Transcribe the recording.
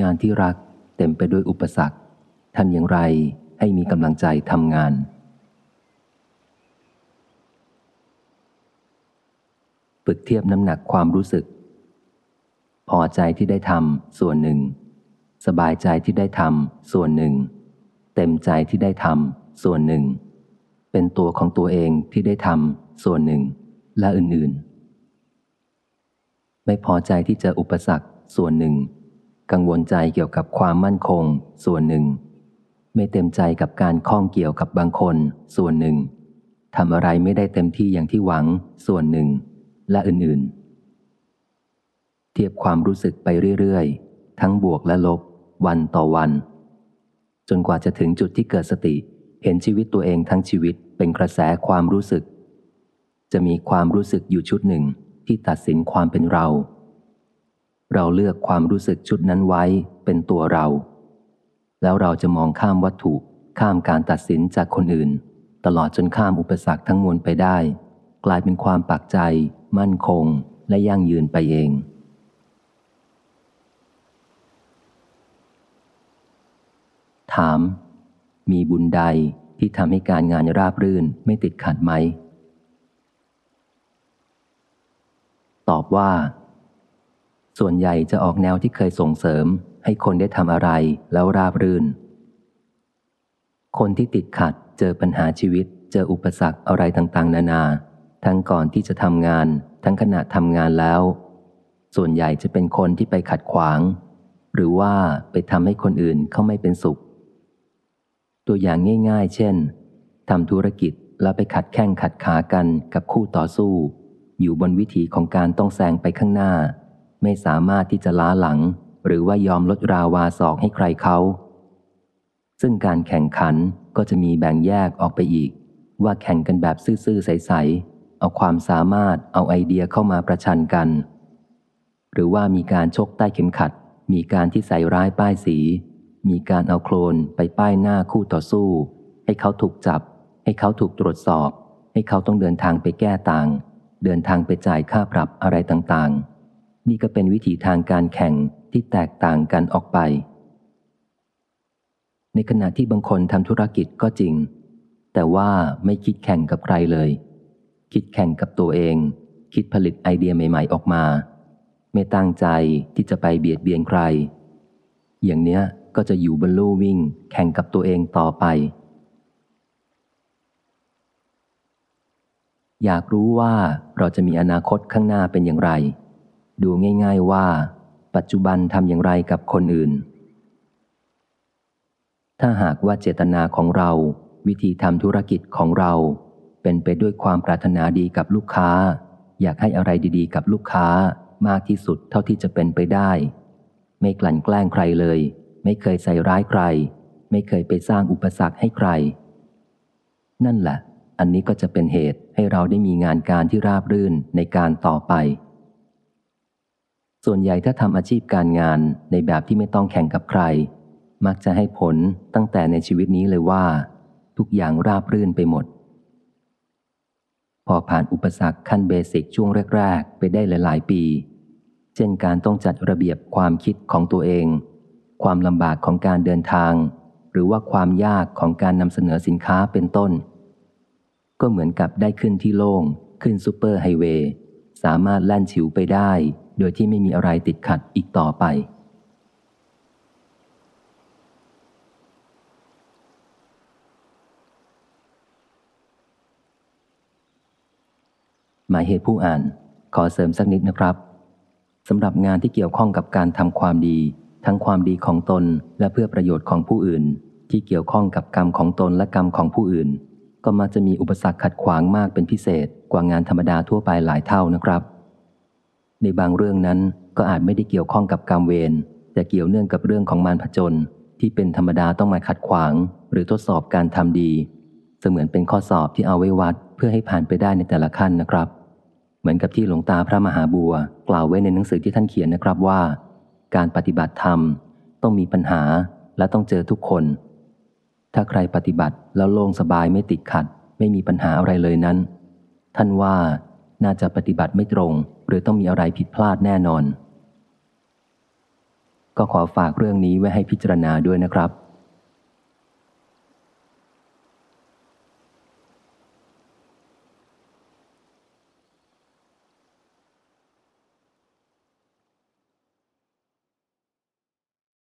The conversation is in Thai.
งานที่รักเต็มไปด้วยอุปสรรคทำอย่างไรให้มีกำลังใจทำงาน ฝึกเทียบน้ำหนักความรู้สึก พอใจที่ได้ทำส่วนหนึ่ง สบายใจที่ได้ทำส่วนหนึ่ง เต็มใจที่ได้ทำส่วนหนึ่ง เป็นตัวของตัวเองที่ได้ทำส่วนหนึ่ง และอื่นๆ ไม่พอใจที่เจออุปสรรคส่วนหนึ่ง กังวลใจเกี่ยวกับความมั่นคง ส่วนหนึ่ง ไม่เต็มใจกับการข้องเกี่ยวกับบางคน ส่วนหนึ่งทำอะไรไม่ได้เต็มที่อย่างที่หวัง ส่วนหนึ่ง และอื่นๆ เทียบความรู้สึกไปเรื่อยๆ ทั้งบวกและลบ วันต่อวัน จนกว่าจะถึงจุดที่เกิดสติ เห็นชีวิตตัวเองทั้งชีวิตเป็นกระแสความรู้สึก จะมีความรู้สึกอยู่ชุดหนึ่งที่ตัดสินความเป็นเรา เราเลือกความรู้สึกชุดนั้นไว้เป็นตัวเรา แล้วเราจะมองข้ามวัตถุ ข้ามการตัดสินจากคนอื่น ตลอดจนข้ามอุปสรรคทั้งมวลไปได้ กลายเป็นความปักใจ มั่นคง และยั่งยืนไปเอง ถาม มีบุญใดที่ทำให้การงานราบรื่นไม่ติดขัดไหม ตอบว่า ส่วนใหญ่จะออกแนวที่เคยส่งเสริม ให้คนได้ทำอะไรแล้วราบรื่น คนที่ติดขัดเจอปัญหาชีวิต เจออุปสรรคอะไรต่างๆ นานา ทั้งก่อนที่จะทำงาน ทั้งขณะทำงานแล้ว ส่วนใหญ่จะเป็นคนที่ไปขัดขวาง หรือว่าไปทำให้คนอื่นเขาไม่เป็นสุข ตัวอย่างง่ายๆ เช่นทำธุรกิจแล้วไปขัดแข้งขัดขากันกับคู่ต่อสู้ อยู่บนวิถีของการต้องแซงไปข้างหน้า ไม่สามารถที่จะล้าหลัง หรือว่ายอมลดราวาศอกให้ใครเขา ซึ่งการแข่งขันก็จะมีแบ่งแยกออกไปอีก ว่าแข่งกันแบบซื่อๆใสๆเอาความสามารถเอาไอเดียเข้ามาประชันกัน หรือว่ามีการชกใต้เข็มขัด มีการที่ใส่ร้ายป้ายสี มีการเอาโคลนไปป้ายหน้าคู่ต่อสู้ ให้เขาถูกจับ ให้เขาถูกตรวจสอบ ให้เขาต้องเดินทางไปแก้ต่าง เดินทางไปจ่ายค่าปรับอะไรต่างๆ นี่ก็เป็นวิธีทางการแข่งที่แตกต่างกันออกไป ในขณะที่บางคนทำธุรกิจก็จริง แต่ว่าไม่คิดแข่งกับใครเลย คิดแข่งกับตัวเอง คิดผลิตไอเดียใหม่ๆออกมา ไม่ตั้งใจที่จะไปเบียดเบียนใคร อย่างเนี้ยก็จะอยู่บนลู่วิ่ง แข่งกับตัวเองต่อไป อยากรู้ว่าเราจะมีอนาคตข้างหน้าเป็นอย่างไร ดูง่าย ๆว่า ปัจจุบันทำอย่างไรกับคนอื่น ถ้าหากว่าเจตนาของเรา วิธีทำธุรกิจของเรา เป็นไปด้วยความปรารถนาดีกับลูกค้า อยากให้อะไรดีๆ กับลูกค้ามากที่สุดเท่าที่จะเป็นไปได้ ไม่กลั่นแกล้งใครเลย ไม่เคยใส่ร้ายใคร ไม่เคยไปสร้างอุปสรรคให้ใคร นั่นแหละ อันนี้ก็จะเป็นเหตุให้เราได้มีงานการที่ราบรื่นในการต่อไป ส่วนใหญ่ถ้าทำอาชีพการงานในแบบที่ไม่ต้องแข่งกับใคร มักจะให้ผลตั้งแต่ในชีวิตนี้เลยว่า ทุกอย่างราบรื่นไปหมด พอผ่านอุปสรรคขั้น basic ช่วงแรก ๆ ไปได้หลาย ๆ ปี เช่นการต้องจัดระเบียบความคิดของตัวเอง ความลำบากของการเดินทาง หรือว่าความยากของการนำเสนอสินค้าเป็นต้น ก็เหมือนกับได้ขึ้นที่โล่งขึ้นซูเปอร์ไฮเวย์ สามารถแล่นฉิวไปได้ โดยที่ไม่มีอะไรติดขัดอีกต่อไป หมายเหตุผู้อ่านขอเสริมสักนิดนะครับสำหรับงานที่เกี่ยวข้องกับการทำความดี ทั้งความดีของตนและเพื่อประโยชน์ของผู้อื่น ที่เกี่ยวข้องกับกรรมของตนและกรรมของผู้อื่น ก็มักจะมีอุปสรรคขัดขวางมากเป็นพิเศษกว่างานธรรมดาทั่วไปหลายเท่านะครับ ในบางเรื่องนั้นก็อาจไม่ได้เกี่ยวข้องกับกรรมเวรแต่เกี่ยวเนื่องกับเรื่องของมารผจญที่เป็นธรรมดาต้องมาขัดขวาง หรือทดสอบการทำดี เสมือนเป็นข้อสอบที่เอาไว้วัด เพื่อให้ผ่านไปได้ในแต่ละขั้นนะครับ เหมือนกับที่หลวงตาพระมหาบัว กล่าวไว้ในหนังสือที่ท่านเขียนนะครับว่า การปฏิบัติธรรม ต้องมีปัญหาและต้องเจอทุกคน ถ้าใครปฏิบัติแล้วโล่งสบายไม่ติดขัด ไม่มีปัญหาอะไรเลยนั้น ท่านว่าน่าจะปฏิบัติไม่ตรง หรือต้องมีอะไรผิดพลาดแน่นอน ก็ขอฝากเรื่องนี้ไว้ให้พิจารณาด้วยนะครับ